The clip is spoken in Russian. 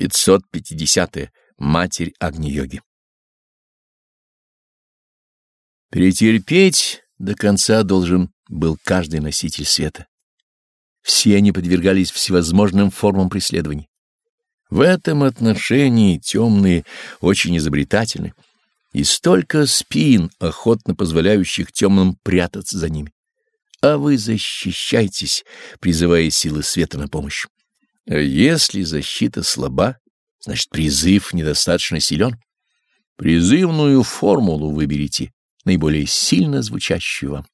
550. -е. Матерь Агни-йоги Претерпеть до конца должен был каждый носитель света. Все они подвергались всевозможным формам преследований. В этом отношении темные очень изобретательны, и столько спин, охотно позволяющих темным прятаться за ними. А вы защищайтесь, призывая силы света на помощь. Если защита слаба, значит призыв недостаточно силен. Призывную формулу выберите, наиболее сильно звучащую вам.